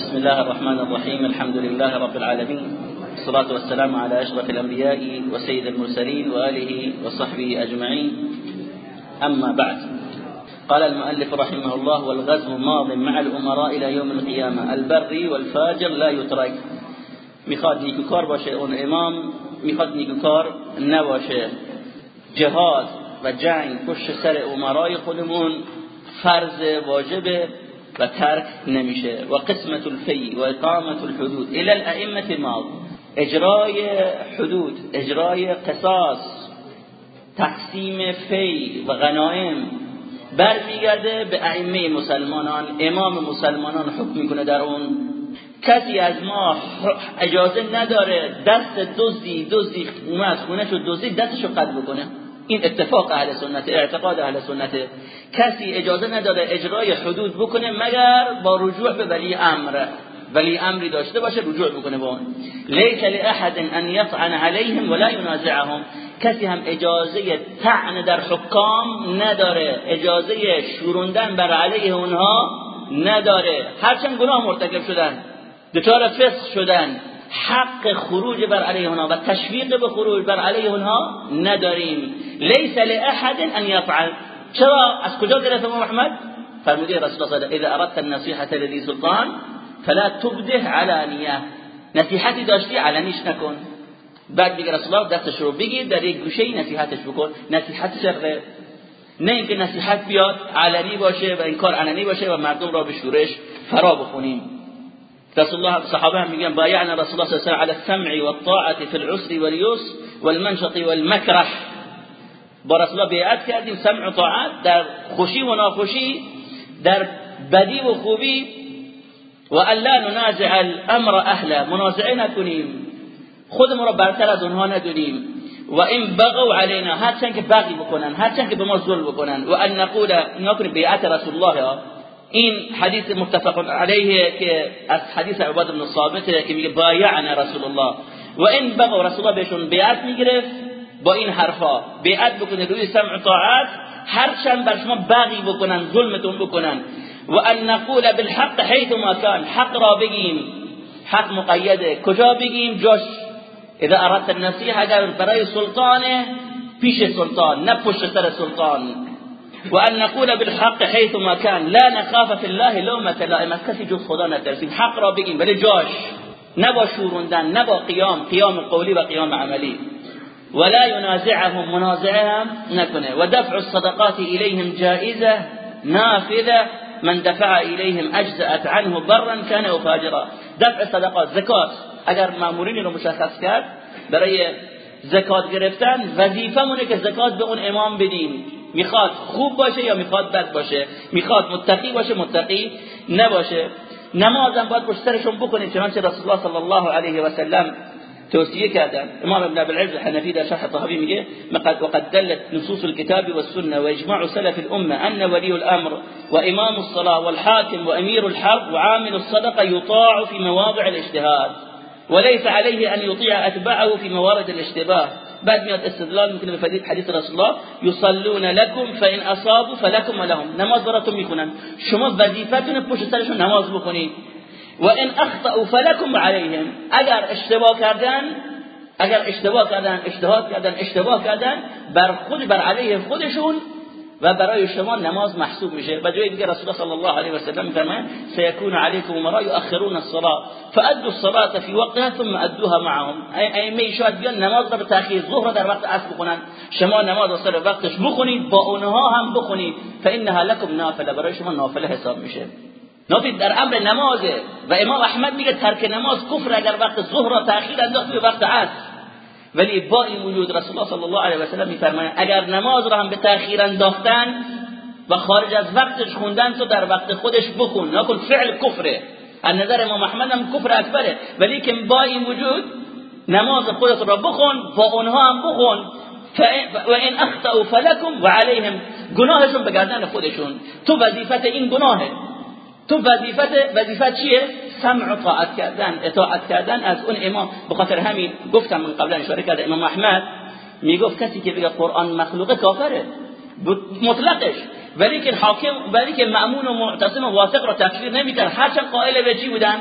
بسم الله الرحمن الرحيم الحمد لله رب العالمين الصلاة والسلام على أشرف الأنبياء وسيد المرسلين وآله وصحبه أجمعين. أما بعد قال المؤلف رحمه الله والغزو ماض مع الأمراء إلى يوم القيامة البري والفاجر لا يترك. میخواد نیکوکار باشه اون امام میخواد نیکوکار نباشه. جهاد و جنگ پشت سر امرای خودمون فرض واجبه. و ترک نمیشه. و قسمت الفی و اقامت الحدود. الى الائمه الماض اجرای حدود اجرای قصاص تقسیم فی و غنائم برمیگرده به ائمه مسلمانان امام مسلمانان حکم می‌کنه در اون. کسی از ما اجازه نداره دست دزدی دزدی اومد خونه شد دزدی دستشو قطع بکنه. این اتفاق اهل سنت اعتقاد اهل سنت. کسی اجازه نداره اجرای حدود بکنه مگر با رجوع به ولی امر. ولی امری داشته باشه رجوع بکنه با اون. لیس لاحد ان یطعن علیهم ولا ینازعهم. کسی هم اجازه طعن در حکام نداره اجازه شوروندن بر علیه اونها نداره. هرچند گناه مرتکب شدن دچار فسق شدن حق خروج بر علیه اونها و تشویق به خروج بر علیه اونها نداریم. لیس لأحد أن یفعل چرا از گرفت امام أحمد؟ فرموده رسول الله إذا أردت النصيحة لذي سلطان فلا تبده علانیه نصیحتی داشتی علنیش نکن بعد میگه رسول الله دستش رو بگیر در یک گوشه نصیحتش بکن نصیحت سره نه اینکه نصیحت بیاد علنی باشه و این کار علنی باشه و مردم را به شورش فرا بخونیم. رسول الله صحابه هم میگن بایعنا رسول الله صلی الله علیه و على السمع والطاعه في العسر واليسر والمنشط والمكره با رسول الله بیعت کردیم سمع و طاعت در خوشی و ناخوشی در بدی و خوبی. و الا ننازع الامر اهله منازعه نکنیم خودمون رو برتر از اونها ندونیم. و این بغوا علینا هرچند که بغی بکنن هرچند که به ما ظلم بکنن. و ان نقول نکنیم بیعت رسول الله. این حدیث متفق علیه که از حدیث عباد بن ثابت که میگه بایعنا رسول الله. و این بغوا رسول الله بهشون بیعت می‌گرفت. با این حرفا. بیعت بکنه روی سمع طاعت. هرچند بر شما بغی بکنن ظلمتون بکنن. و ان نقول بالحق حيث ما كان حق را بگیم. حق مقیده. کجا بگیم؟ جاش. اذا اردت النصيحه اگر برای سلطان پیش سلطان نه پشت سر سلطان. و ان نقول بالحق حيث ما كان لا نخاف في الله لومه لائم از کسی جز خدا نترسیم حق را بگیم ولی جاش. نه با شوروندن نه با قیام قیام قولی و قیام عملی. ولا ينازعهم منازعهم نکنه و دفع الصدقات اليهم جائزه نافذه من دفع اليهم اجزأت عنه برا كان او فاجرا دفع صدقات زکات. اگر مامورین رو مشخص کرد برای زکات گرفتن وظیفه مونه که زکات به اون امام بدیم. می‌خواد خوب باشه یا می‌خواد بد باشه؟ می‌خواد متقی باشه متقی نباشه. نمازم باید پشت سرشون بکنیم چنانچه رسول الله صلی الله علیه و سلم توصیه کردن إمام ابن أبي العز الحنفي در شرح طهوي میگه وقد دلت نصوص الكتاب والسنة وإجماع سلف الأمة أن ولي الأمر وإمام الصلاة والحاكم وأمير الحرب وعامل الصدقة يطاع في مواضع الاجتهاد وليس عليه أن يطيع أتباعه في موارد الاشتباه بعد میاد استدلال میکنه به حدیث رسول الله یصلون لكم فإن أصابوا فلكم ولهم. نماز براتون میخونن شما وظیفتون پشت سرشون نماز بخونید. و ان أخطأوا فلكم عليهم. اگر اشتباه کردن اگر اشتباه کردن اجتهاد کردن اشتباه کردن بر خود بر علیه خودشون و برای شما نماز محسوب میشه. و جای دیگه رسول الله صلی الله علیه و سلم میفرمایند سيكون عليكم امراء يؤخرون الصلاة. فأدوا الصلاة في وقتها ثم أدوها معهم. ائمه شاید بیان نماز رو به تأخیر ظهر در وقت عصر بخونن. شما نماز سر وقتش بخونید با اونها هم بخونید. فإنها لكم نافله. برای شما نافله حساب میشه. نافید در امر نمازه. و امام احمد میگه ترک نماز کفر اگر وقت ظهر را تاخیر انداخت به وقت عصر. ولی با این وجود رسول الله صلی الله علیه و سلم میفرمایند اگر نماز را هم به تاخیر انداختن و خارج از وقتش خوندن تو در وقت خودش بخون نکن فعل کفره. از نظر امام احمد هم کفر اکبره. ولی که با این وجود نماز خودت را بخون با اونها هم بخون. و این اخطأوا فلکم و علیهم گناهشون به گردن خودشون. تو وظیفت این گناهه. تو وظیفت وظیفت چیه? سمع و طاعت کردن اطاعت کردن. از اون امام به خاطر همین گفتم من قبلا اشاره کرده امام احمد می‌گفت کسی که بگه قرآن مخلوقه کافره. مطلقش. ولی که حاکم ولی که مأمون و معتصم و واثق را تکفیر نمی‌کرد. هرچند قائل به چی بودن؟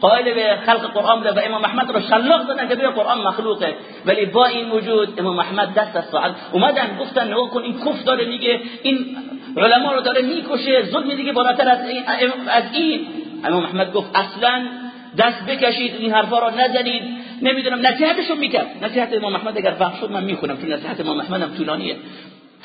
قائل به خلق قرآن بوده و امام احمد رو شلاق دادن که قرآن مخلوقه. ولی با این وجود امام احمد دست از ساعت اومدن گفتن نگاه کن این کف داره میگه این علما رو داره می‌کشه ظلم دیگه بالاتر از این از این. امام احمد گفت اصلا دست بکشید این حرفا رو نزنید. نمی‌دونم نصیحتشون می‌کرد. نصیحت امام احمد اگر وقت شد من می‌خونم. چون نصیحت امام احمد هم طولانیه.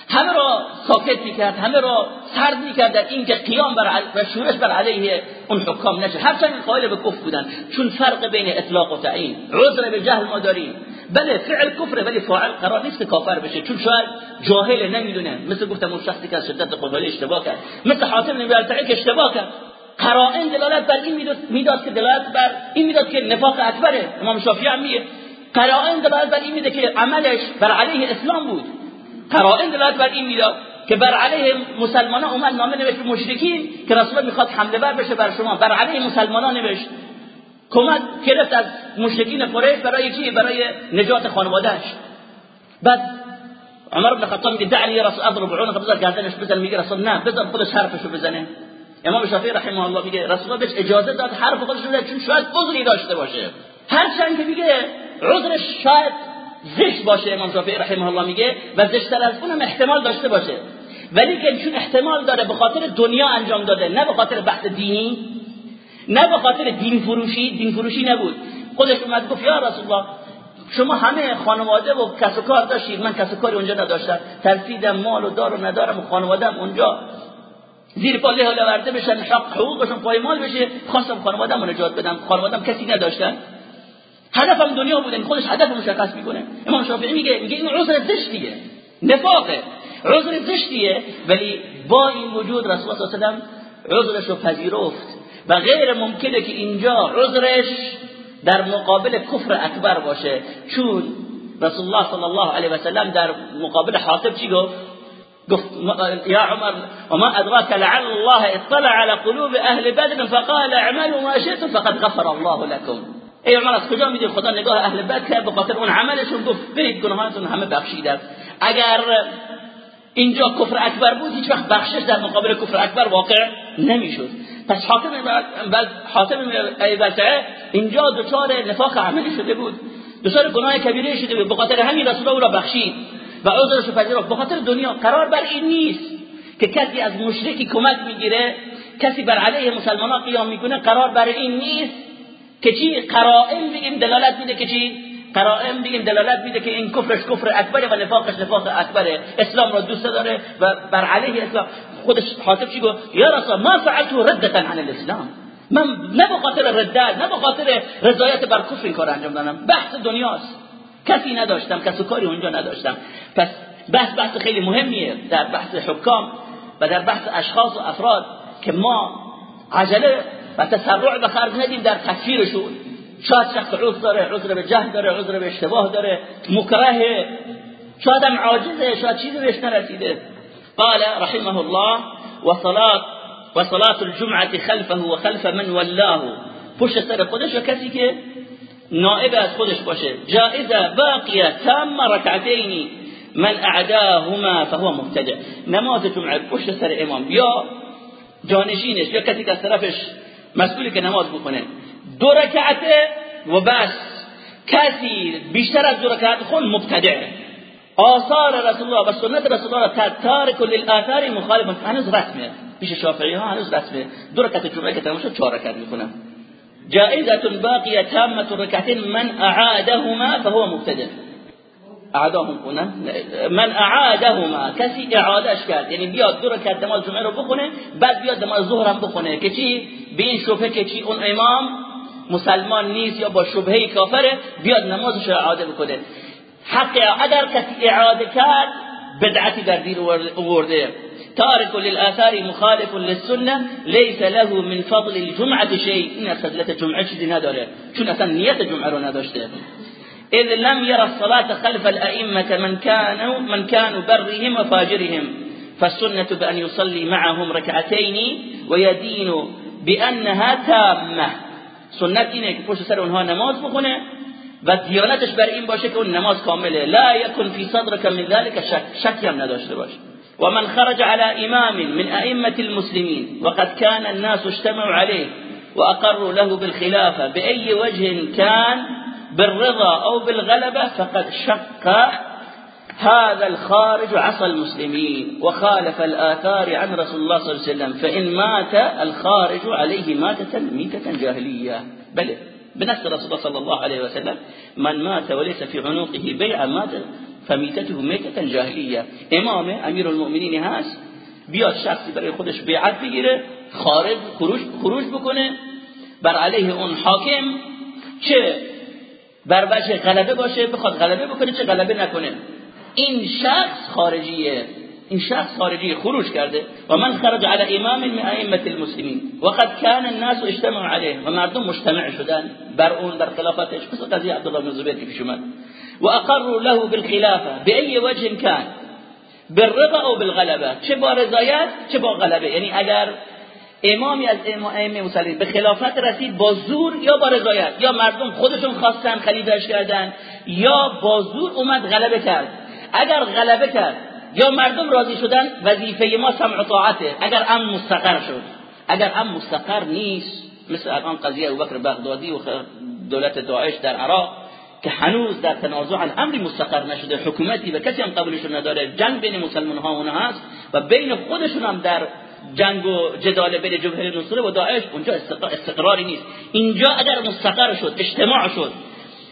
همه را ساکت می‌کرد همه را سرد می‌کرد در اینکه قیام بر و شورش بر علیه اون حکام نشه. هرچند قائل به کفر بودن چون فرق بین اطلاق و تعیین. عذر به جهل ما داریم. بله فعل کفره ولی فاعل قرار نیست که کافر بشه. چون شاید جاهل نمی‌دونه. مثل گفتم اون شخصی که شدت قباله اشتباه کرد. مثل حاتم بن که اشتباه کرد. قرائن دلالت بر این می‌داد که دلالت بر این می‌داد که نفاق اکبره. امام شافعی هم میگه. قرائن دلالت بر این میده که عملش بر علیه اسلام بود. قرائن دلالت بر این می‌داد که بر علیه مسلمان ها اومد نامه نوشت مشرکین که رسول می‌خواد حمله بر بشه بر شما. بر علیه مسلمان ها نوشت. کمک گرفت از مشرکین قریش برای چی؟ برای نجات خانوادهش بعد عمر بن خطاب میگه دعنی رسول اضرب عنق بذار گردنش بزن میگه رسول نه بذار خودش حرفشو بزنه. امام شافعی رحمه الله میگه رسول بهش اجازه داد حرف خودش رو چون شاید عذری داشته باشه. هرچند که میگه عذرش شاید زشت باشه امام شافعی رحمه الله میگه و زشتتر از اونم احتمال داشته باشه. ولی که چون احتمال داره به خاطر دنیا انجام داده نه به خاطر بحث دینی نه به خاطر دین فروشی دین فروشی نبود. خودش اومد گفت یا رسول الله شما همه خانواده و کس و کار داشتید من کس و کاری اونجا نداشتم. ترسیدم مال و دار و ندارم و خانوادم اونجا. زیر پا له ورده بشن حق حقوقشون پایمال بشه. خواستم خانوادم رو نجات بدم. خانوادم کسی نداشتن. هدفم دنیا بودن خودش هدف مشخص می‌کنه. امام شافعی میگه میگه این عذر زشتیه نفاقه. عذر زشتیه ولی با این وجود رسول الله صلی الله علیه و عذرش رو پذیرفت. و غیر ممکنه که اینجا عذرش در مقابل کفر اکبر باشه. چون رسول الله صلی الله علیه و سلم در مقابل حاطب چی گفت؟ قلت يا عمر وما أدراك لعل الله اطلع على قلوب أهل بدر فقال اعملوا ما شئتم فقد غفر الله لكم. ای عمر از کجا می‌دونی؟ خدا نگاه اهل بدر کرد به خاطر اون عملشون گفت برید گناهاتون همه بخشیده اگر اینجا کفر اکبر بود هیچ وقت بخشش در مقابل کفر اکبر واقع نمی‌شد. پس حاتم حاتم بلتعه اینجا دچار نفاق عملی شده بود. دچار گناه کبیره شده بود. به خاطر همین رسول الله را بخشید. و عذرش پذیرفت. به خاطر دنیا قرار بر این نیست که کسی از مشرکی کمک می‌گیره کسی بر علیه مسلمان ها قیام می‌کنه قرار بر این نیست که چی قرائن بگیم دلالت میده که چی؟ قرائن بگیم دلالت میده که این کفرش کفر اکبره و نفاقش نفاق اکبره. اسلام رو دوست داره و بر علیه اسلام. خودش حاطب چی گفت؟ یا رسول ما فعلته ردتا عن الاسلام. من نه به خاطر ردت نه به خاطر رضایت بر کفر این کار انجام دادم. بحث دنیاست. کسی نداشتم کسی کاری اونجا نداشتم. پس بحث بحث خیلی مهمیه در بحث حکام و در بحث اشخاص و افراد که ما عجله و تسرع به خرج ندیم در تکفیرشون شاید شخص عذر داره عذر به جهل داره عذر به اشتباه داره مکره شاید هم عاجزه شاید چیزی بهش نرسیده. قال رحمه الله وصلات وصلات الجمعة خلفه وخلف من ولاه. پشت سر خودش و کسی که نائب از خودش باشه. جائزة باقیه تام رکعتین من اعداهما فهو مبتدع. نماز جمعه پشت سر امام. یا جانشینش یا کسی که از طرفش مسئولی که نماز بکنه دو رکعته و بس. کسی بیشتر از دو رکعت خون مبتدع. آثار رسول الله و سنت رسول الله تارک للآثار مخالف هنوز رسمه پیش شافعی ها هنوز رسمه دو رکعت جمعه که تمام شد چهار رکعت می‌کنن جائزة باقية تامة ركعتين من أعادهما فهو مبتدع. اعادهم کنه من اعادهما کسی اعادهش کرد یعنی بیاد دو رکعت نماز جمعه رو بخونه بعد بیاد نماز ظهر هم بخونه. که چی؟ به این شبهه که چی؟ اون امام مسلمان نیست یا با شبهه کافره بیاد نمازش اعاده بکنه. حق اگر کسی اعاده کرد بدعتی در دین آورده تارك للآثار مخالف للسنة ليس له من فضل الجمعة شيء این فضلت جمعه چیزی نداره چون اصلا نیت جمعه رو نداشته. إذ لم يرى الصلاة خلف الأئمة من كانوا من كانوا برهم وفاجرهم. فالسنة بأن يصلي معهم ركعتين ويدين بأنها تامة. اینه که پشت سر اونها نماز بخونه. و دیانتش بر این باشه که نماز کامله. لا يكن في صدرك من ذلك شك شکی هم نداشته باشه ومن خرج على إمام من أئمة المسلمين وقد كان الناس اجتمعوا عليه وأقروا له بالخلافة. بأي وجه كان بالرضا أو بالغلبة فقد شق هذا الخارج عصى المسلمين وخالف الآثار عن رسول الله صلى الله عليه وسلم. فإن مات الخارج عليه ماتة ميتة جاهلية. بل بنفس رسول الله صلى الله عليه وسلم من مات وليس في عنقه بيع مات فمیتته میتتا جاهلیه إمام امیر المؤمنین هست بیاد شخصی برای خودش بیعت بگیره خارج خروج, خروج بکنه. بر علیه اون حاکم چه بر وجه غلبه باشه بخواد غلبه بکنه چه غلبه نکنه. این شخص خارجیه. این شخص خارجی خروج کرده. و من خرج على امام من ائمه المسلمین وقد كان الناس اجتمعوا عليه. و مردم مجتمع شدن. بر اون در خلافتش مثل قضیه عبدالله بن زبیر که پیش اومد. وأقروا له بالخلافة. بأي وجه كان؟ بالرضا او بالغلبه چه با رضایت چه با غلبه. یعنی اگر امامی از ائمه مسلمین به خلافت رسید با زور یا با رضایت یا مردم خودشون خواستن خلیفهش کردن یا با زور اومد غلبه کرد. اگر غلبه کرد یا مردم راضی شدن وظیفه ما سمع و طاعته. اگر ام مستقر شد. اگر ام مستقر نیست مثل الان قضیه ابوبکر بغدادی و دولت داعش در عراق که هنوز در تنازع امری مستقر نشده حکومتی و کسی هم قبولشون نداره جنگ بین مسلمان ها اونها هست و بین خودشون هم در جنگ و جدال بین جبهه نصره و داعش اونجا استقراری نیست. اینجا اگر مستقر شد اجتماع شد.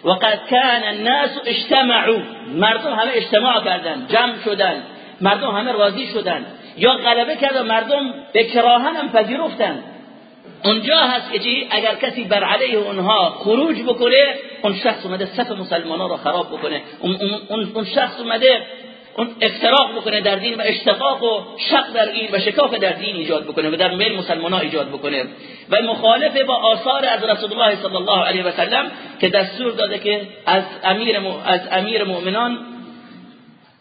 وقد كان الناس اجتمعوا. مردم همه اجتماع کردن جمع شدن مردم همه راضی شدن. یا غلبه کرد مردم به کراهن هم پذیرفتن. اونجا هست که اگر کسی بر علیه اونها خروج بکنه اون شخص اومده صف مسلمان ها رو خراب بکنه. اون, اون شخص اومده اون افتراق بکنه در دین و اشتقاق و شق در این و شکاف در دین ایجاد بکنه و در میل مسلمان ایجاد بکنه. و مخالف با آثار از رسول الله صلی الله علیه و سلم که دستور داده که از امیر از امیر مؤمنان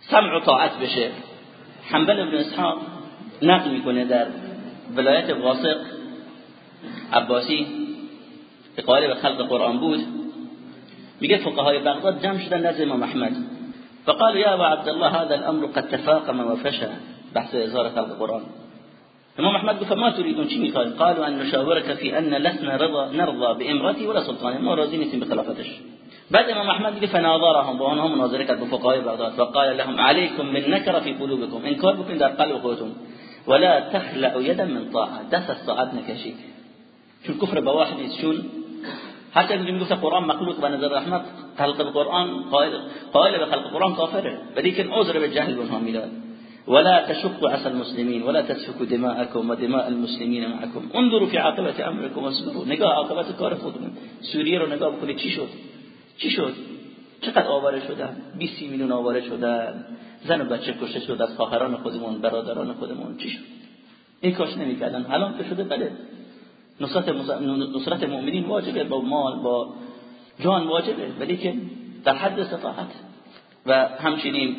سمع و طاعت بشه. حنبل بن اسحاق نقل می‌کنه در ولایت واسق عباسی که قائل به خلق قرآن بود. میگه فقهای بغداد جمع شدن نزد امام احمد. فقال يا أبا عبد الله هذا الأمر قد تفاقم وفشى بحث إزارة القرآن. الإمام أحمد فما تريدون؟ شيء قال؟ قالوا أن نشاورك في أن لسنا رضا نرضى بإمرتي ولا سلطان ما راضين نسيم بخلافتش بعد الإمام أحمد فناظرهم وهم مناظرة كانت بغداد فقال لهم عليكم من نكر في قلوبكم. إن بكم دار قلب خوتهم ولا تخلأ يدا من طاعة. دس الساعات نكشي شو الكفر بواحد شو حتی اگه می‌گفت قرآن مخلوق به نظر رحمت خلق القرآن قائل قائل به خلق القرآن کافره. ولیکن عذر به جهل اونها می‌داد. ولا تشقوا عسى المسلمين ولا تسفكوا دماءكم ودماء المسلمين معكم انظروا في عاقبه امركم واصبروا نگاه عاقبت کار خودتون سوریه رو نگاه بکنید. چی شد؟ چی شد؟ چقدر آواره شدن؟ 20 میلیون آواره شدن. زن و بچه کشته شد از خواهران خودمون برادران خودمون. چی شد؟ این کاش نمی‌کردن. الان که شده بله. نصرت, نصرت مؤمنین واجبه با مال با جان واجبه. ولی که در حد استطاعت. و همچنین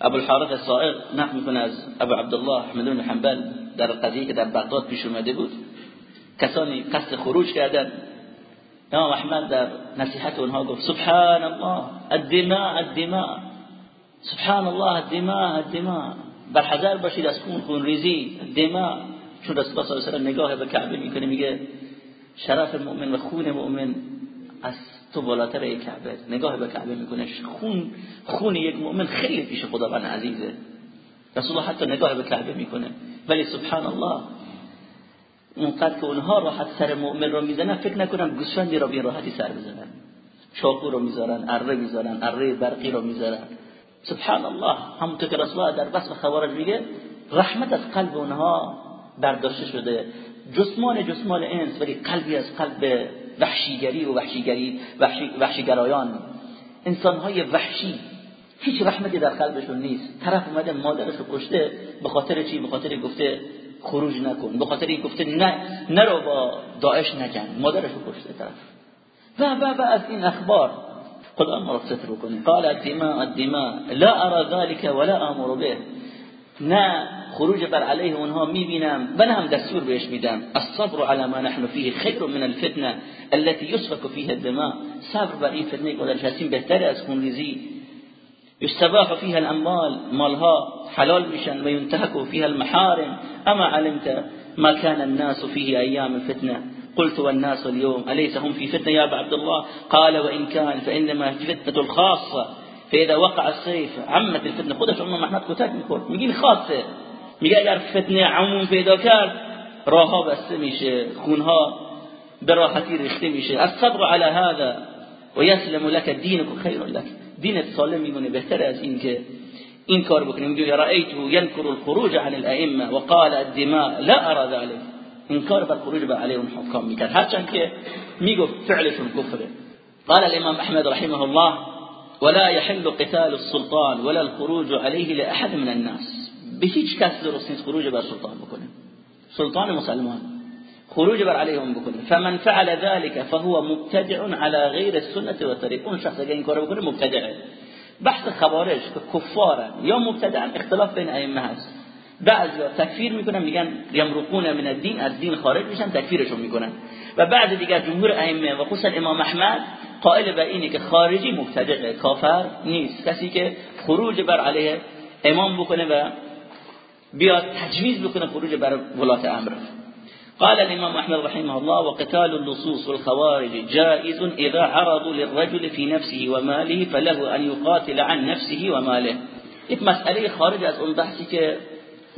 ابو الحارث الصائغ نقل می‌کنه از ابو عبدالله احمد بن حنبل در قضیه که در بغداد پیش اومده بود. کسانی قصد خروج کردن. امام احمد در نصیحت اونها گفت سبحان الله الدماء الدماء. سبحان الله الدماء الدماء. بر حذر باشید از خون خون ریزی دماء چون رسول الله صلی الله علیه و نگاه به کعبه می‌کنه میگه شرف مؤمن و خون مؤمن از تو بالاتر ای کعبه نگاه به کعبه می‌کنه. خون خون یک مؤمن خیلی پیش خداوند عزیزه. رسول الله حتی نگاه به کعبه می‌کنه. ولی سبحان الله اونقدر که اونها راحت سر مؤمن رو می‌زنن فکر نکنم گوسفندی رو بی راحتی سر بزنن. چاقو رو می‌ذارن اره می‌ذارن اره برقی رو می‌ذارن. سبحان الله همونطور که رسول در وصف خوارج میگه رحمت از قلب اونها برداشته شده. جسمان جسمان انس ولی قلبی از قلب وحشیگری و وحشیگری وحشی وحشیگرایان. انسان های وحشی. هیچ رحمتی در قلبشون نیست. طرف اومده مادرش رو کشته به خاطر چی؟ به خاطر گفته خروج نکن. به خاطر این گفته نه نرو با داعش نجنگ مادرش رو کشته طرف. و و و از این اخبار خدا ما رو ستر کنه قال الدماء الدماء لا ارى ذلك ولا امر به. نه خروج بر علیه اونها میبینم. نه هم دستور بهش میدم. الصبر على ما نحن فيه خیر من الفتنه التي يسفك فيها الدماء. صبر بر این فتنه که هستیم بهتر از خونریزی يستباح فيها الاموال. مالها حلال میشن. و ينتهك فيها المحارم. اما علمت ما كان الناس فيه أيام الفتنه. قلت والناس اليوم. أليس هم في فتنة يا أبا عبد الله قال وإن كان فإنما فتنة الخاصة. فإذا وقع السيف عمت الفتنة خودش عمر محمد کتک میخورد میگین خاصه میگه اگر فتنة عموم پیدا کرد بسته میشه خونها به راحتی ریخته الصبر على هذا و یسلم لك دینك خیر لك. دینت سالم میمونه بهتر از این که این کار بکنیم ینکر الخروج عن الأئمة وقال الدماء لا أرى ذلك. این کار بر خروج بر علیهم حکام میکرد هرچند که میگفت فعلشون کفره قال الإمام أحمد رحمه الله ولا يحل قتال السلطان ولا الخروج عليه لأحد من الناس. به هیچ کس خروج بر سلطان بکنه سلطان مسلمان. خروج بر علیهم بکنه فمن فعل ذلك فهو مبتدع على غیر السنة و طریق اون شخص اگه این کارو بکنه مبتدعه. بحث خوارج کفارن یا مبتدعن اختلاف بین ائمه هست. بعضی تکفیر می‌کنن میگن یمرقون من الدین از دین خارج میشن تکفیرشون می‌کنن. و بعد دیگر جمهور ائمه و خصوصا امام احمد قائل به اینه که خارجی مبتدع کافر نیست. کسی که خروج بر علیه امام بکنه و بیاد تجویز بکنه خروج بر ولات امر. قال الإمام أحمد رحمه الله وقتال اللصوص والخوارج جائز إذا عرضوا للرجل في نفسه وماله فله أن يقاتل عن نفسه وماله یک مسئله خارج از اون بحثی که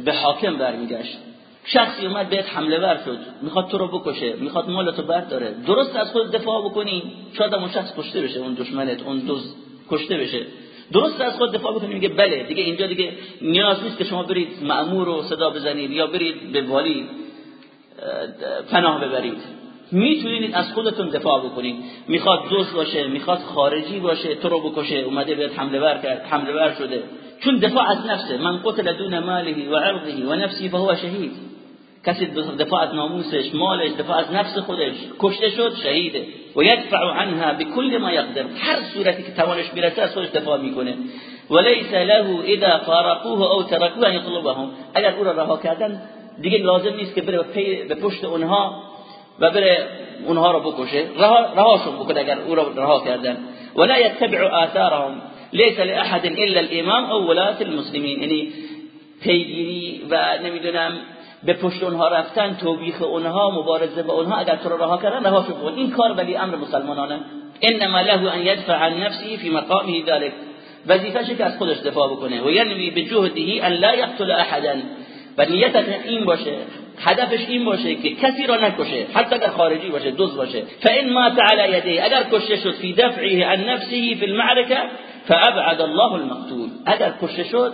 به حاکم برمیگشت. شخصی اومد بهت حمله ور شد. می‌خواد تو رو بکشه. می‌خواد مالتو داره. درست از خود دفاع بکنی. شاید اون شخص کشته بشه. اون دشمنت اون دوز کشته بشه. درست از خود دفاع بکنی. میگه بله. دیگه اینجا دیگه نیاز نیست که شما برید مأمور رو صدا بزنید یا برید به والی پناه ببرید. می‌تونید از خودتون دفاع بکنید. می‌خواد دوست باشه می‌خواد خارجی باشه تو رو بکشه. اومده بهت حمله ور کرد. حمله ور شده. چون دفاع از نفسه. من قتل دون ماله و عرضه و نفسه فهو شهید. کسی دفاع از ناموسش مالش دفاع از نفس خودش کشته شد شهیده. و یدفع عنها بكل ما يقدر هر صورتی که توانش می‌رسه از خودش دفاع می‌کنه. وليس له اذا فارقوه او تركوه ان يطلبهم اگر او را رها کردن دیگه لازم نیست که بره به پشت اونها و بره اونها رو بکشه. رهاشون بکنه اگر او را رها کردن. ولا يتبع آثارهم. ليس لأحد إلا الإمام أو ولاة المسلمين. یعنی پیگیری و نمیدونم به پشت اونها رفتن توبیخ اونها مبارزه با اونها اگر تو رو رها کردن رها شو این کار ولی أمر مسلمانانه. انما له ان يدفع عن نفسه في مقامه ذلك. وظیفه‌ش که از خودش دفاع بکنه. و ینوی به جهده ان لا يقتل احدا. و نیتش این باشه هدفش این باشه که کسی را نکشه. حتی اگر خارجی باشه دوز باشه. فإن مات على يديه اگر کشته شد فی دفعه عن نفسه في المعركة فابعد الله المقتول. اگر کشته شد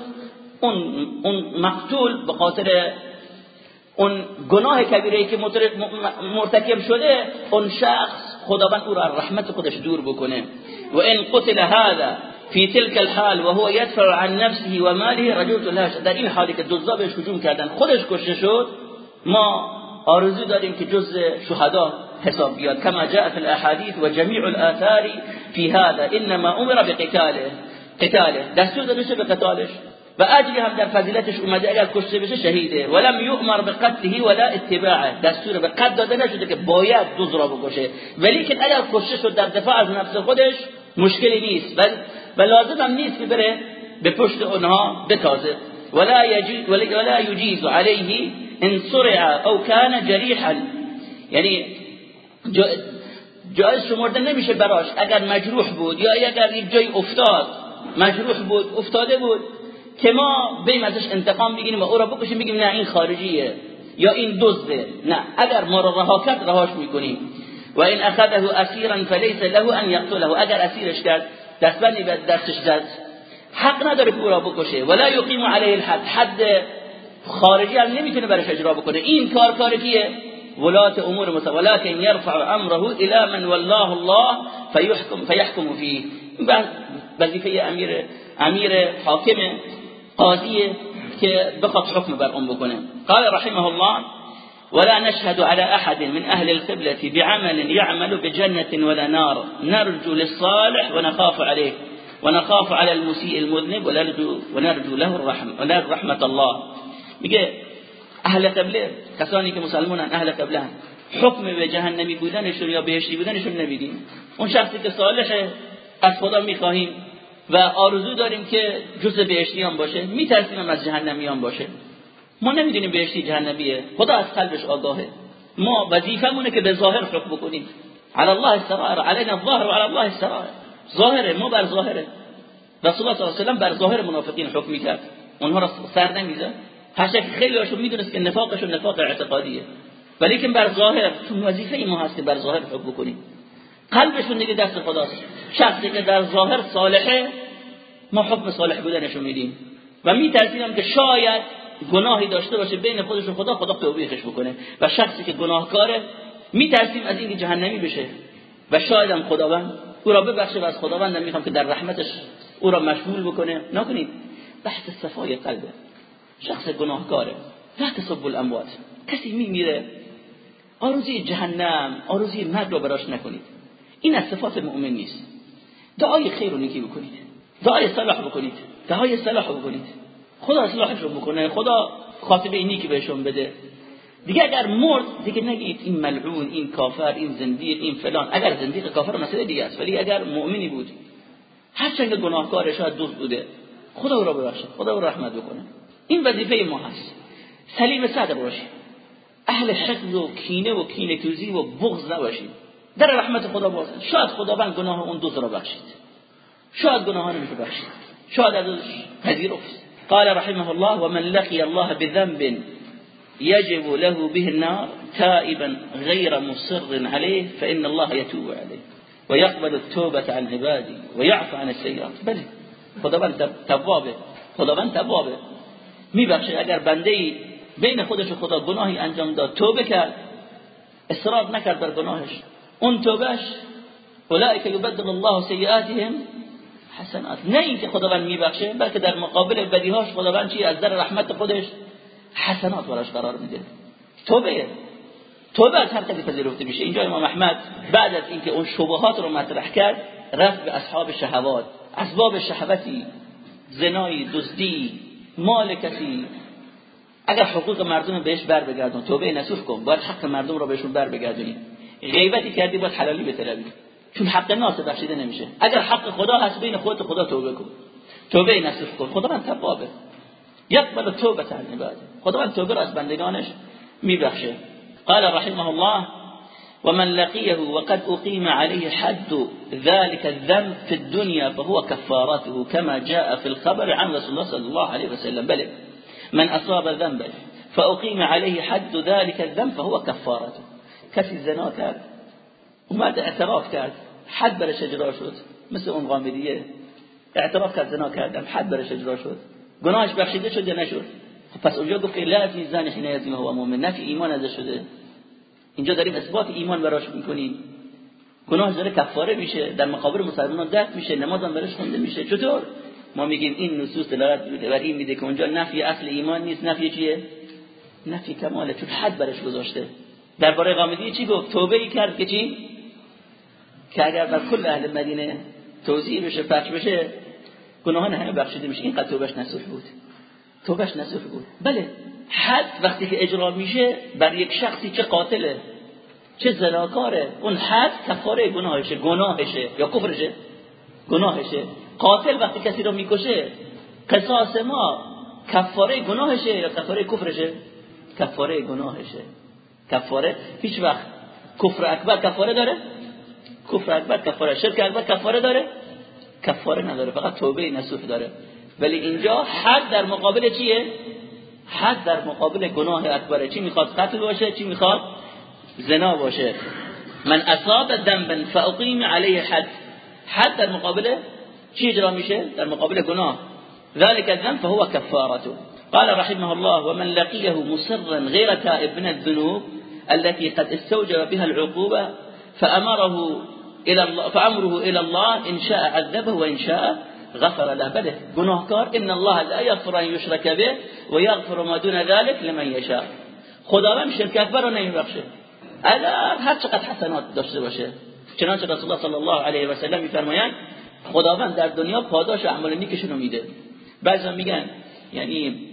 اون اون مقتول به خاطر اون گناه کبیره که مرتکب شده اون شخص خداوند او را رحمت خودش دور بکنه. و ان قتل هذا في تلك الحال وهو يدفع عن نفسه و ماله رجوت الله در این حالی که دزدا بهش هجوم کردن خودش کشته شد ما آرزو داریم که جز شهدا حساب بیاد كما جاء في الأحاديث وجميع الآثار في هذا إنما أمر بقتاله قتاله. دستور داده به قتالش. و هم در فضیلتش اومده اگر کشته بشه شهیده ولم یؤمر بقتله ولا اتباعه. دستور به قتل داده نشده که باید دوز را بکشه. ولی که اگر کشته شد در دفاع از نفس خودش مشکلی نیست. و لازم هم نیست که بره به پشت اونها بتازه. ولا يجيز ولا يجيز عليه ان سرع أو كان جريحا یعنی جایز شمرده نمیشه براش. اگر مجروح بود یا اگر یک جای افتاد مجروح بود افتاده بود که ما بیم ازش انتقام بگیریم و او را بکشیم بگیم نه این خارجیه یا این دزده. نه اگر ما را رها کرد رهاش می‌کنیم. و این اخذه اسیرا فلیس له ان یقتله. اگر اسیرش کرد دستبندی به دستش زد. حق نداره که او را بکشه. ولا یقیم علیه الحد. حد خارجی هم نمی‌تونه برش اجرا بکنه. این کار کار کیه؟ ولات أمور مسا ولكن يرفع أمره إلى من والله الله فيحكم فيحكم فيه. وظیفه امیر امیر حاکمه قاضیه که بخواد حکم بر اون بکنه قال رحمه الله ولا نشهد على أحد من أهل القبلة بعمل يعمل بجنة ولا نار. نرجو للصالح ونخاف عليه. ونخاف على المسيء المذنب ونرجو, ونرجو له الرحمة, ونرجو رحمة الله. اهل قبله کسانی که مسلمانن اهل قبله حکم به جهنمی بودنشون یا بهشتی بودنشون نمیدیم. اون شخصی که صالحه از خدا می‌خواهیم و آرزو داریم که جزء بهشتیان باشه میترسیم از جهنمیان باشه. ما نمی‌دونیم بهشتی جهنمیه. خدا از قلبش آگاهه. ما وظیفمونه که به ظاهر حکم بکنیم. علی الله السرائر. علینا الظاهر و علی الله السرائر. ظاهره ما بر ظاهره. رسول الله صلی الله علیه و بر ظاهر منافقین حکم می‌کرد. اونها را سر نمی‌زد. هرچند خیلی هاشون می‌دونست که نفاقشون نفاق اعتقادیه. ولی که بر ظاهر چون وظیفه ما هست که بر ظاهر حکم بکنیم. قلبشون دیگه دست خداست. شخصی که در ظاهر صالحه ما حکم صالح بودنشو میدیم. و میترسیم که شاید گناهی داشته باشه بین خودش و خدا خدا توبیخش بکنه. و شخصی که گناهکاره میترسیم از اینکه جهنمی بشه. و شاید هم خداوند او را ببخشه و از خداوند می‌خوام که در رحمتش او را مشغول بکنه. نکنید. بحث صفای قلبه شخص گناهکاره. لا تسب الاموات کسی میمیره؟ آرزوی جهنم آرزوی مرگ را براش نکنید. این از صفات مؤمن نیست. دعای خیر و نیکی بکنید. دعای صلاح بکنید. دعای صلاح بکنید. خدا اصلاحش رو بکنه. خدا خاطبه نیکی بهشون بده. دیگه اگر مرد دیگه نگید این ملعون این کافر این زندیق این فلان. اگر زندیق کافر مسئله دیگه است ولی اگر مؤمنی بود هر چند گناهکار شاید دوست بوده خدا او را ببخشه خدا او رحمت بکنه. این وظیفه ما هست. سلیم صدر باشید أهل حقد و کینه و کینه توزی و بغض نباشید در رحمت خدا باشید شاید خداوند گناه اون دوست را بخشید. شاید گناهان نمیشه بخشید. شاید ازش پذیرفت. قال رحمه الله ومن لقي الله بذنب يجب له به النار تائبا غير مصر عليه فإن الله يتوب عليه ويقبل التوبة عن عباده ويعفو عن السيئات بله. خداوند توابه خداوند توابه میبخشه اگر بنده بین خودش و خدا گناهی انجام داد توبه کرد. اصرار نکرد بر گناهش. اون توبهش اولئک یبدل الله سیئاتهم حسنات. نه اینکه خداوند میبخشه بلکه در مقابل بدیهاش خداوند چی؟ از در رحمت خودش حسنات براش قرار میده. توبه. توبه از هر کسی پذیرفته میشه. اینجا امام احمد بعد از اینکه اون شبهات رو مطرح کرد رفت به اصحاب شهوات. اسباب شهوتی زنایی دزدی مال کسی اگر حقوق مردم بهش بر بگردون توبه نصوح کن باید حق مردم رو بهشون بر بگردونی غیبتی کردی باید حلالی بطلبی چون حق ناس بخشیده نمیشه. اگر حق خدا هست بین خودت خدا توبه کن. توبه نصوح کن. خدا من توابه. یقبل توبه عباد خدا من توبه از بندگانش میبخشه. قال رحمه الله ومن لقيه وقد أقيم عليه حد ذلك الذنب في الدنيا فهو كفارته كما جاء في الخبر عن رسول الله صلى الله عليه وسلم. بل من أصاب ذنبا فأقيم عليه حد ذلك الذنب فهو كفارته. کسی زنا کرد اومد اعتراف کرد حد برش اجرا شد مثل اون غامدیه اعتراف کرد زنا کردم حد برش اجرا شد گناهش بخشیده شد یا نشد پس اونجا گفت لا فی زن حين یزیم هو مؤمن. نفی ایمان ازش شده. اینجا داریم اثبات ایمان براش می‌کنیم. گناه داره کفاره میشه در مقابل مسلمانان دفع میشه نماز هم براش خونده میشه. چطور؟ ما میگیم این نصوص دلالت بر این میده که اونجا نفی اصل ایمان نیست. نفی چیه؟ نفی کماله چون حد برش گذاشته. درباره غامدی چی گفت؟ توبه ای کرد که چی؟ که اگر بر کل اهل مدینه توضیح بشه پخش بشه گناهان همه بخشیده میشه. این توبهش نصوح بود. توبهش نصوح بود. بله حد وقتی که اجرا میشه بر یک شخصی چه قاتله چه زناکاره اون حد کفاره گناهشه گناهشه یا کفرشه؟ گناهشه. قاتل وقتی کسی رو می‌کشه قصاص ما کفاره گناهشه یا کفاره کفرشه؟ کفاره گناهشه. کفاره هیچ وقت کفر اکبر کفاره داره؟ کفر اکبر کفاره. شرک اکبر کفاره داره؟ کفاره نداره. فقط توبه نصوح داره. ولی اینجا حد در مقابل چیه؟ حد در مقابل گناه اکبره چی میخواد قتل باشه؟ چی میخواد؟ زنا باشه. من اصاب ذنبا فاقیم علیه حد. حد در مقابل چی اجرا میشه؟ در مقابل گناه. ذلك الذنب فهو كفارته قال رحمه الله ومن لقيه مصرا غير تائب من الذنوب التي قد استوجب بها العقوبة فأمره إلى الله فأمره إلى الله إن شاء عذبه وإن شاء غفر له. بله گناهکار ان الله لا يغفر ان يشرك به ويغفر ما دون ذلك لمن يشاء. خداوند شرک اکبر رو نمیبخشه. اگر هر چقدر حسنات داشته باشه. چنانچه رسول الله صلی الله علیه و سلم میفرمایند خداوند در دنیا پاداش اعمال نیکشون رو میده. بعضی میگن یعنی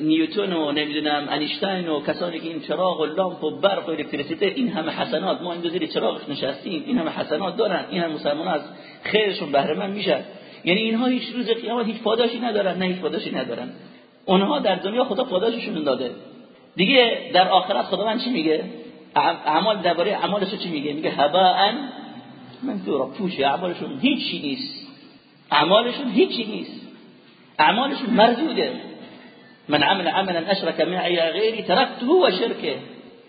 نیوتن و نمی‌دونم انیشتین و کسانی که این چراغ و لامپ و برق و الکتریسیته این همه حسنات. ما این زیر چراغش نشستیم این همه حسنات دارن این همه مسلمان از خیرشون بهره من میشن. یعنی اینها هیچ روز قیامت هیچ پاداشی ندارن نه هیچ پاداشی ندارن. اونها در دنیا خدا پاداششون داده. دیگه در آخرت خداوند چی میگه؟ اعمال درباره اعمالش چی میگه؟ میگه هباء منثورا. پوش اعمالشون هیچی نیست. اعمالشون هیچی نیست. اعمالشون مردوده. من عمل عملا اشرك معي غیری ترکته و شرکه.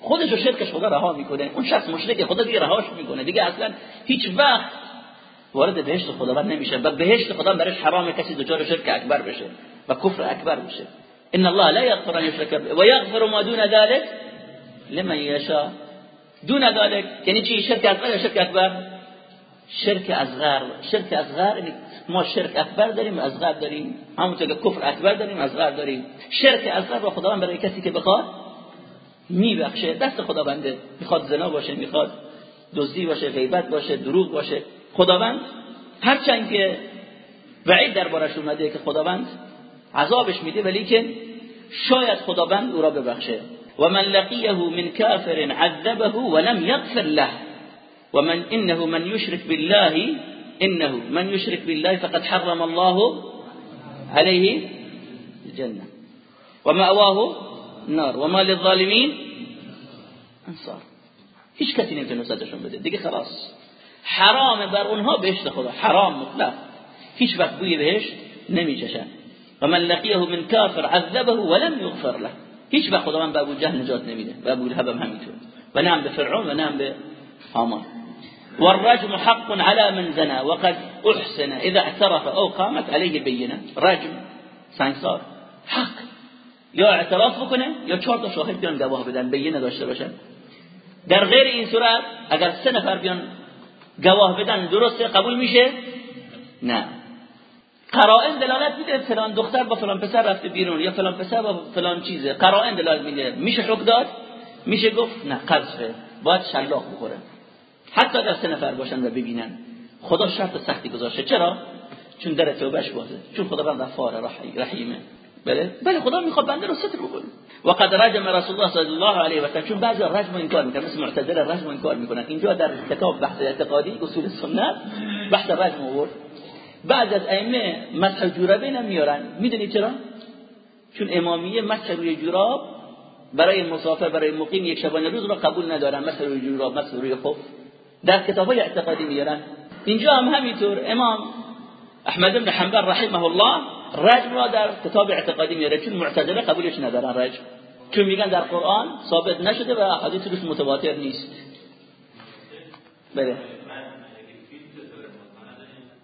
خودش و شرکش خدا رها می‌کنه. اون شخص مشرک خدا دیگه رهاش می‌کنه. دیگه اصلا هیچ وقت وارد بهشت خداوند نمیشه و بهشت خدا برش حرام کسی دچار شرک اکبر بشه و کفر اکبر بشه ان الله لا يغفر ان يشرك به و یغفر ما دون ذلك لمن يشاء دون ذلك یعنی چی؟ شرک اکبر شرک اکبر؟ شرک اصغر شرک اصغر یعنی ما شرک اکبر داریم اصغر داریم. همونطور که کفر اکبر داریم اصغر داریم. شرک اصغر رو خداوند برای کسی که بخواد میبخشه. دست خداونده. می‌خواد زنا باشه می‌خواد دزدی باشه غیبت باشه دروغ باشه. خداوند هرچند که وعید دربارش اومده که خداوند عذابش میده ولی که شاید خداوند او را ببخشه. و من لقیه من کافر عذبه ولم یغفر له. ومن انه من يشرك بالله انه من يشرك بالله فقد حرم الله عليه الجنه ومأواه النار. وما للظالمين انصار هیچ کسی نمی‌تونه نصرتشون بده. دیگه خلاص. حرام بر اونها بهشت خدا. حرام مطلق. هیچ وقت بوی بهشت نمیچشن. و من لقیه من کافر عذبه ولم یغفر له. هیچ وقت من به ابو جهل نجات نمیده و ابو لهب هم و نه به فرعون و نه به هامان والرجم حق على من زنا وقد احسن اذا اعترف او قامت عليه بينه رجم سنگسار. حق. یا اعتراف بکنه یا چهار تا شاهد بیان گواه بدن بینه داشته باشن. در غیر این صورت اگر سه نفر بیان گواه بدن درسته قبول میشه؟ نه. قرائن دلالت میده فلان دختر با فلان پسر رفته بیرون یا فلان پسر با فلان چیزه. قرائن دلالت میده. میشه حکم داد؟ میشه گفت نه قذفه. باید شلاق بخوره. حتی اگر نفر باشن و ببینن. خدا شرط سختی گذاشته. چرا؟ چون در توبهش بازه چون خدا غفار رحیمه. بله؟ بله خدا می‌خواد بنده رو ستر بکنه. و قد رجم رسول الله صلی الله علیه و سلم چون بعضی رجم انکار می‌کنن مثل معتزله رجم انکار می‌کنن. اینجا در کتاب بحث اعتقادی اصول سنت بحث رجم آورد. بعد از ائمه مسح جوربین هم میارن. می‌دونی چرا؟ چون امامیه مسح روی جوراب برای مسافر برای مقیم یک شبانه روز رو قبول ندارن. مسح روی جوراب مسح روی خف در کتابای اعتقادی میارن. اینجا هم همینطور امام احمد بن حنبل رحمه الله رجم را در کتاب اعتقادی میاره. چون معتزله قبولش ندارن رجم چون میگن در قرآن ثابت نشده و حدیث روش متواتر نیست. بله.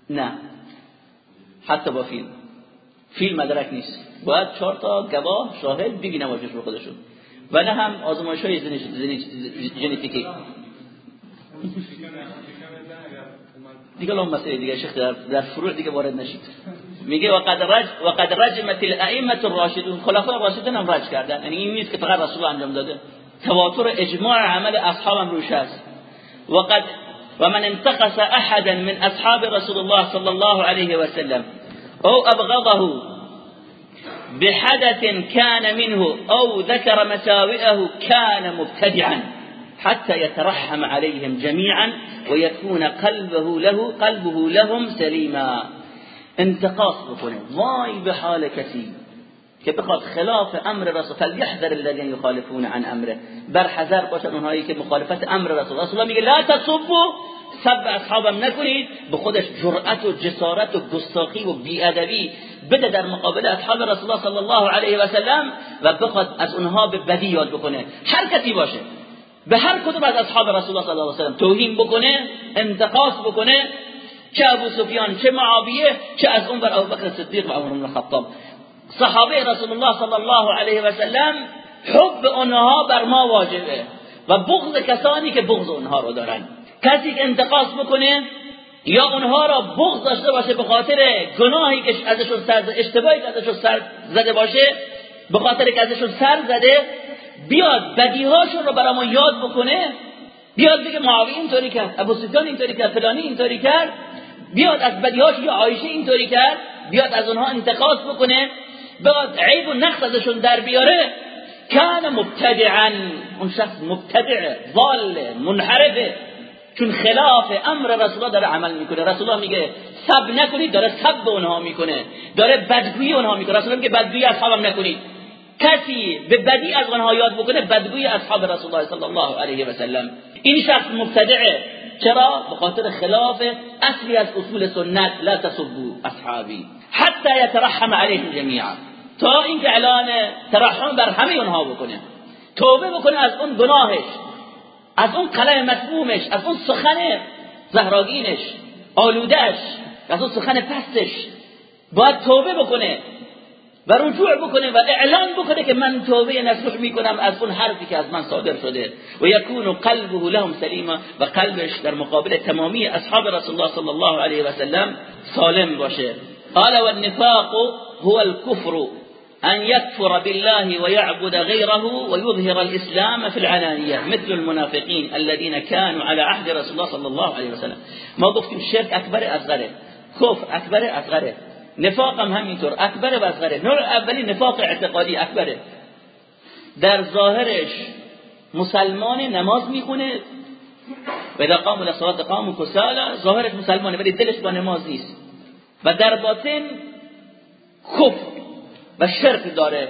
نه. حتی با فیلم. فیلم مدرک نیست. باید چهار تا گواه شاهد ببینه واجش رو خودشون. و نه هم آزمایش های ژنتیکی دیگه لهم مسئله دیگه شیخ در, در فروع دیگه وارد نشید. میگه وقد رج وقد رجمت الأئمة الراشدون. خلفای راشدون هم رج کردن. یعنی این نیست که فقط رسول انجام داده. تواتر اجماع عمل اصحابم روش هست وقد ومن انتقص أحدا من أصحاب رسول الله صلى الله عليه وسلم أو أبغضه بحدث كان منه أو ذكر مساوئه كان مبتدعا حتى يترحم عليهم جميعا ويكون قلبه له قلبه لهم سليما. انتقاص بکنه. وای به حال کسی که بخواد خلاف امر رسول فلیحذر الذين يخالفون عن امره. بر حذر باشن اونهایی که مخالفت امر رسول. الله میگه لا تصبوا سب اصحابم نکنید. به خودش جرأت و جسارت و گستاخی و بیادبی بده در مقابل اصحاب رسول الله صلی الله علیه و سلم و بخواد از اونها به بدی یاد بکنه. هر کسی باشه. به هر کدوم از اصحاب رسول الله صلی الله علیه و سلم توهین بکنه انتقاص بکنه چه ابو سفیان چه معاویه چه از اون بر ابوبکر صدیق و عمر بن الخطاب. صحابه رسول الله صلی الله علیه و سلم حب اونها بر ما واجبه و بغض کسانی که بغض اونها رو دارن. کسی که انتقاص بکنه یا اونها را بغض داشته باشه به خاطر گناهی که ازشون سر اشتباهی که ازشون سر زده باشه به خاطر که ازشون سر زده بیاد بدیهاشون رو برای ما یاد بکنه بیاد بگه معاویه اینطوری کرد ابو سفیان اینطوری کرد فلانی اینطوری کرد. بیاد از بدیهاش یا عایشه اینطوری کرد بیاد از اونها انتقاص بکنه بیاد عیب و نقص ازشون در بیاره. کان مبتدعا اون شخص مبتدع ضال منحرفه چون خلاف امر رسول الله داره عمل می‌کنه. رسول الله میگه سب نکنید داره سب به اونها می‌کنه. داره بدگویی اونها می‌کنه. رسول الله میگه بدگویی اصحابم نکنید. کسی به بدی از آنها یاد بکنه بدگویی اصحاب رسول الله صلی الله علیه و سلم. این شخص مبتدعه. چرا؟ به خاطر خلاف اصلی از اصول سنت. لا تسبوا اصحابی. حتی یترحم علیهم جمیعا. تا اینکه اعلان ترحم بر همه اونها بکنه. توبه بکنه از اون گناهش. از اون قلم مسمومش از اون سخن زهراگینش. آلودش از اون سخن پستش. باید توبه بکنه. و رجوع بکنه و اعلان بکنه که من توبه نصوح می‌کنم از اون حرفی که از من صادر شده. و یکون قلبه لهم سلیما و قلبش در مقابل تمامی اصحاب رسول الله صلی الله علیه و سلم سالم باشه. قال والنفاق هو الكفر أن يكفر بالله ويعبد غيره ويظهر الإسلام في العلانية مثل المنافقين الذين كانوا على عهد رسول الله صلى الله عليه وسلم ما گفتیم شرک اکبر اصغره کفر اکبر اصغره. نفاق هم همینطور. اکبر و اصغره. نوع اولی نفاق اعتقادی اکبره. در ظاهرش مسلمان نماز می‌خونه. و اذا قاموا لصلاه قاموا كسالى. ظاهرش مسلمانه ولی دلش با نماز نیست. و در باطن کفر و شرک داره.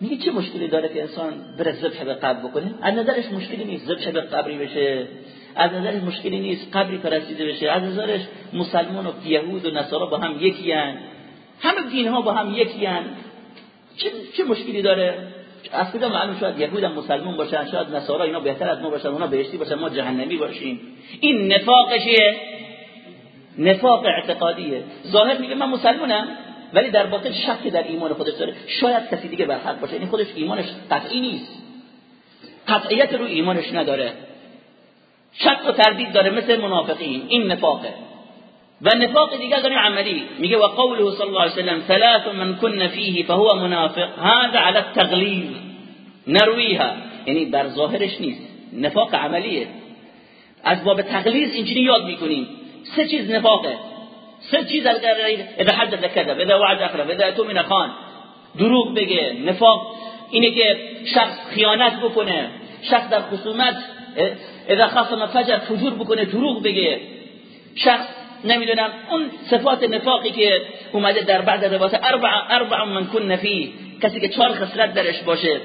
میگه چه مشکلی داره که انسان بره ذبح به قبر بکنه؟ از نظرش مشکلی نیست ذبح به قبری بشه. از نظرش مشکلی نیست قبری پرستیده بشه. از نظرش مسلمان و یهود و نصارا با هم یکی هن. همه دین ها با هم یکی هن. چه, چه مشکلی داره؟ از کجا معلوم شاید یهود هم مسلمان باشن شاید نصارا اینا بهتر از ما باشن اونا بهشتی باشن ما جهنمی باشیم. این نفاقشه نفاق اعتقادیه. ظاهر میگه من مسلمانم ولی در باطن شک در ایمان خودش داره. شاید کسی دیگه بر باشه. این خودش ایمانش قطعی نیست. قطعیت رو ایمانش نداره. شک و تردید داره مثل منافقین. این نفاقه. و نفاق دیگه داره عملی. میگه و قوله صلی الله علیه وسلم ثلاث من كن فيه فهو منافق. هذا على التغلیظ نرویها. یعنی در ظاهرش نیست. نفاق عملیه. از باب تغلیظ اینجوری یاد می‌کنیم. سه چیز نفاقه. سه چیز اذا حدث کذب اذا وعد اخرف اذا اؤتمن خان. دروغ بگه. نفاق اینه که شخص خیانت بکنه. شخص در خصومت اذا خاصم فجر فجور بکنه دروغ بگه. شخص نمی‌دونم اون صفات نفاقی که اومده در بعد روایت اربع اربع من کن فی کسی که چهار خصلت درش باشه.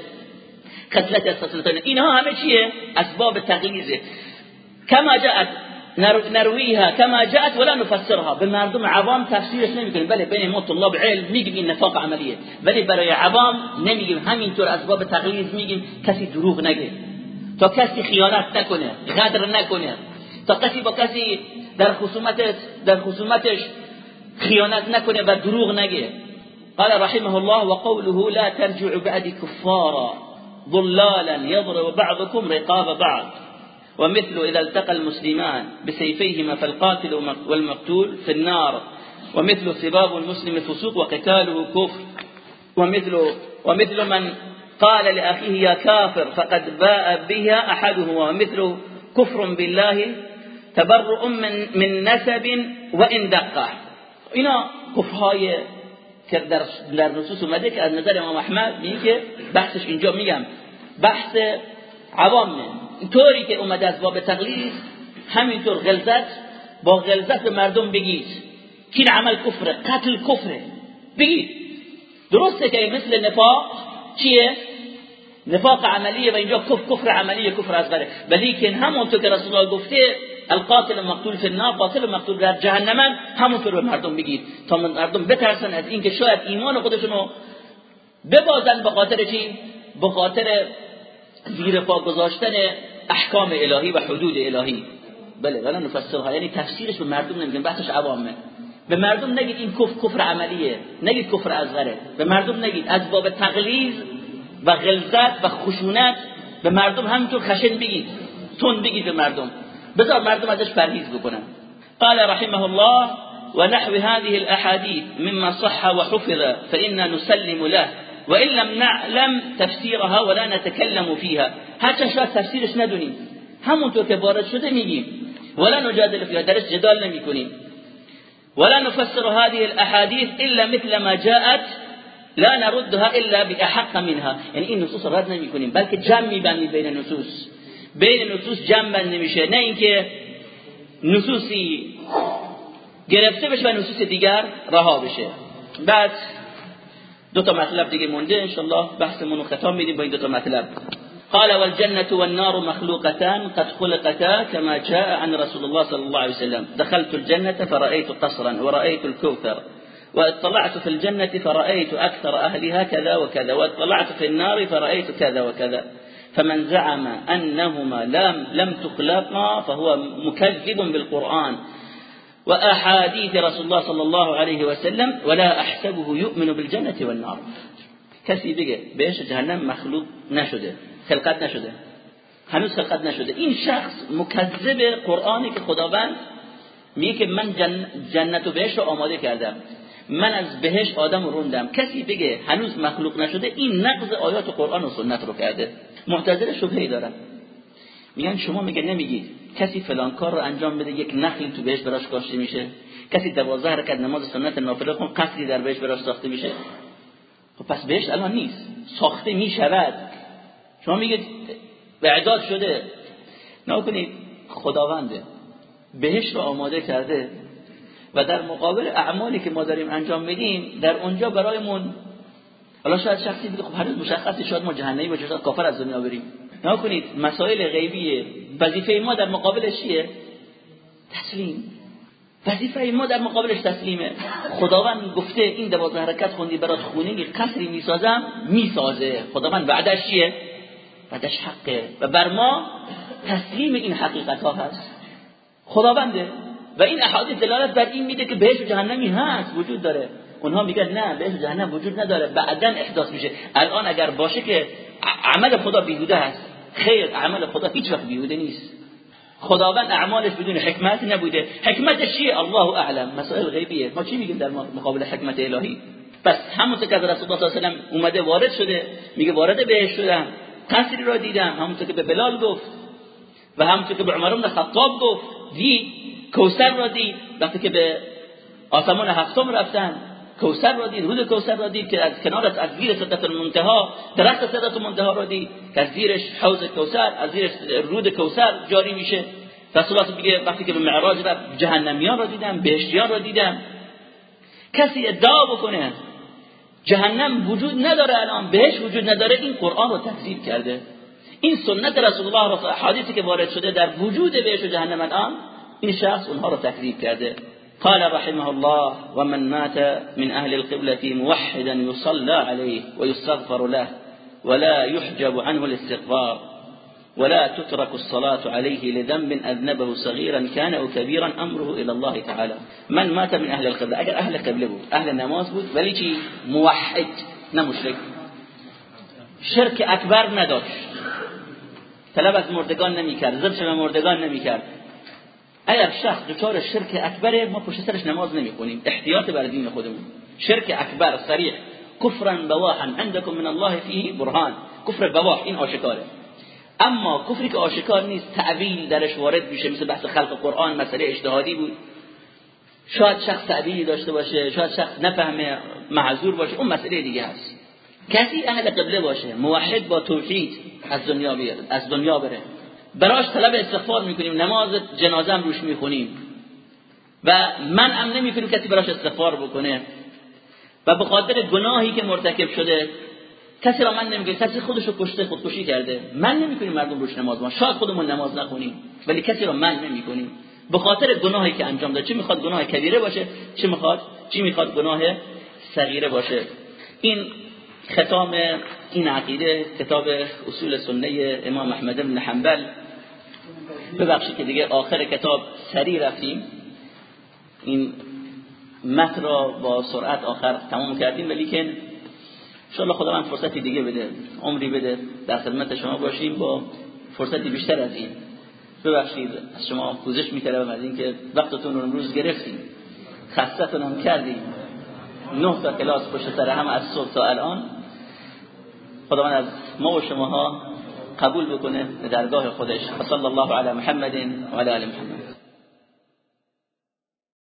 خصلت از اینها همه چیه؟ اسباب تغییزه کما جاءت نرویها کما جاءت ولا نفسرها. به مردم عوام تفسیرش نمی‌کنیم. بله بین ما طلاب علم میگیم این نفاق عملیه. ولی برای عوام نمیگیم. همینطور اسباب تقلید میگیم. کسی دروغ نگه. تا کسی خیانت نکنه غدر نکنه. تا کسی با کسی در خصومتش در خصومتش خیانت نکنه و دروغ نگه. قال رحمه الله وقوله لا ترجع بعد كفارا ضلالا يضرب بعضكم رقاب بعض. ومثل إذا التقى المسلمان بسيفيهما فالقاتل والمقتول في النار. ومثل سباب المسلم فسوق وقتاله كفر. ومثل, ومثل من قال لأخيه يا كافر فقد باء بها أحدهما ومثل كفر بالله تبرؤ من, من نسب وإن دقه اینا کفرهای که در, نصوص اومده که امام احمد میگه بحثش اینجا میگم. بحث عوامه طوری که اومده از باب تقلید همینطور غلظت با غلظت مردم بگید. این عمل کفره قتل کفره. بگید. درسته که مثل نفاق چیه؟ نفاق عملیه و اینجا کفر کفر عملیه کفر اصغره ولی که همونطور که رسول الله گفته القاتل مقتول فی النار قاتل مقتول در جهنم همونطور به مردم بگید تا مردم بترسن از اینکه شاید ایمان خودشونو ببازن به خاطر چی؟ به خاطر زیر پا گذاشتن احکام الهی و حدود الهی. بله ولی نفسرها یعنی تفسیرش به مردم نمیگن بحثش عوامه. به مردم نگید این کفر کفر عملیه نگید کفر اصغره به مردم نگید از باب تقلیز و غلظت و خشونت به مردم همینطور خشن بگید تون بگید به مردم. بذار مردم ازش پرهیز بکنن. قال رحمه الله ونحو هذه الاحاديث مما صح وحفظ فإنا نسلم له وإن لم نعلم تفسيرها ولا نتكلم فيها هرچند شاید تفسیرش ندونیم. همونطور که وارد شده میگیم. ولا نجادل فيها درش جدال نمی‌کنیم. ولا نفسر هذه الاحاديث الا مثل ما جاءت لا نردها إلا بأحق منها. یعنی این نصوص رد نمیکنیم بلکه جمع میبندیم بین نصوص بین نصوص جمع بند نمیشه نه اینکه نصوصی گرفته بشه و نصوص دیگر رها بشه. بعد دو تا مطلب دیگه مونده. انشالله بحثمون رو ختام میدیم با این دو تا مطلب. قال والجنة والنار مخلوقتان قد خلقتا كما جاء عن رسول الله صلى الله عليه وسلم. دخلت الجنة فرأيت قصرا ورأيت الكوثر. واطلعت في الجنة فرأيت أكثر أهلها كذا وكذا واطلعت في النار فرأيت كذا وكذا. فمن زعم أنهما لم, لم تخلقا فهو مكذب بالقرآن. وأحاديث رسول الله صلى الله عليه وسلم ولا أحسبه يؤمن بالجنة والنار. کسی بگه بهش جهنم مخلوق نشده خلقت نشده. هنوز خلقت نشده. این شخص مکذب قرآنی که خداوند میگه من جنت و بهش آماده کردم من از بهش آدم رو روندم. کسی بگه هنوز مخلوق نشده این نقض آیات قرآن و سنت رو کرده. معتزله شبهه دارن. میگن شما میگه نمیگید. کسی فلان کار رو انجام بده یک نخلی تو بهش براش کاشته میشه. کسی دوازده حرکت نماز سنت نافله کن قصری در بهش براش ساخته میشه. خب پس بهش الان نیست. ساخته می‌شود. شما میگید اعداد شده. نکنید خداونده. بهش رو آماده کرده. و در مقابل اعمالی که ما داریم انجام میدیم در اونجا برایمون حالا شاید شخصی بگه خب هنوز مشخصی شاید ما جهنمی باشیم شاید کافر از دنیا بریم. نکنید مسائل غیبیه. وظیفه ما در مقابلش چیه؟ تسلیم. وظیفه ما در مقابلش تسلیمه. خداوند گفته این دوازده حرکت خوندی برات خونی قصری می‌سازم می‌سازه. خداوند وعدش چیه؟ وعدش حقه. و بر ما تسلیم این حقیقت ها هست. خداونده و این احادیث دلالت بر این میده که بهش جهنمی هست وجود داره. اونها میگن نه بهش جهنم وجود نداره. بعدا احداث میشه. الان اگر باشه که عمل خدا بیهوده هست. خیر عمل خدا هیچ وقت بیهوده نیست. خداوند اعمالش بدون حکمت نبوده. حکمتش چیه؟ الله اعلم. مسائل غیبیه. ما چی میگیم در مقابل حکمت الهی؟ پس همونطور که رسول الله صلی الله علیه اومده وارد شده. میگه وارد بهش شدم. قصری را دیدم. همونطور که به بلال گفت. و همونطور که به عمر بن خطاب گفت. دید. کوثر را دید. وقتی که به آسمان هفتم رفتن کوثر را دید رود کوثر را دید که از کنار از زیر صدت المنتها درخت صدت المنتها را دید که از زیرش حوض کوثر از زیرش رود کوثر جاری میشه. رسول الله وقتی که به معراج رفت جهنمیان را دیدم بهشتیان را دیدم. کسی ادعا بکنه جهنم وجود نداره الان بهش وجود نداره این قرآن رو تکذیب کرده. این سنت رسول الله حدیثی که وارد شده در وجود بهش و جهنم الان این شخص اونها رو تکذیب کرده قال رحمه الله ومن مات من أهل القبلة موحدا يصلى عليه ويستغفر له ولا يحجب عنه الاستغفار ولا تترك الصلاة عليه لذنب أذنبه صغيرا كان أو كبيرا أمره إلى الله تعالى. من مات من أهل القبلة؟ أجل أهل قبله أهل النماز بود؟ ولی موحد. نه شرك اکبر نداشت. طلب مردگان نمیکرد. ذبح به مردگان نمیکرد. اگر شخص دچار شرک اکبره ما پشت سرش نماز نمی‌خونیم. احتیاط بر دین خودمون. شرک اکبر صریح. کفرا بواحا عندكم من الله فيه برهان. کفر بواح این آشکاره. اما کفری که آشکار نیست تعویل درش وارد میشه مثل بحث خلق قرآن مسئله اجتهادی بود. شاید شخص تعبیری داشته باشه شاید شخص نفهمه معذور باشه اون مسئله دیگه هست. کسی اهل قبله باشه موحد با توحید از دنیا بیاد از دنیا بره. براش طلب استغفار می‌کنیم نماز جنازه هم روش می‌خونیم. و من هم نمی‌کنیم کسی براش استغفار بکنه. و به خاطر گناهی که مرتکب شده کسی را من نمیگه کسی خودشو کشته خودکشی کرده. من نمی‌کنیم مردم روش نماز ما. شاید خودمون نماز نخونیم ولی کسی را من نمی‌کنیم. به خاطر گناهی که انجام داده چه می‌خواد گناه کبیره باشه چه می‌خواد چی می‌خواد گناه صغیره باشه. این ختام این عقیده کتاب اصول سنه امام احمد بن حنبل ببخشید که دیگه آخر کتاب سری رفتیم. این متن را با سرعت آخر تمام کردیم ولی که انشاءالله خدا من فرصتی دیگه بده عمری بده در خدمت شما باشیم با فرصتی بیشتر از این. ببخشید از شما پوزش می‌کردم از اینکه وقتتون رو امروز گرفتیم. خستتون هم کردیم. نه تا کلاس پشت سر هم از صبح تا الان. خدا من از ما و شماها قبول بکنه درگاه خودش. صلی الله علی محمد و علی آل محمد.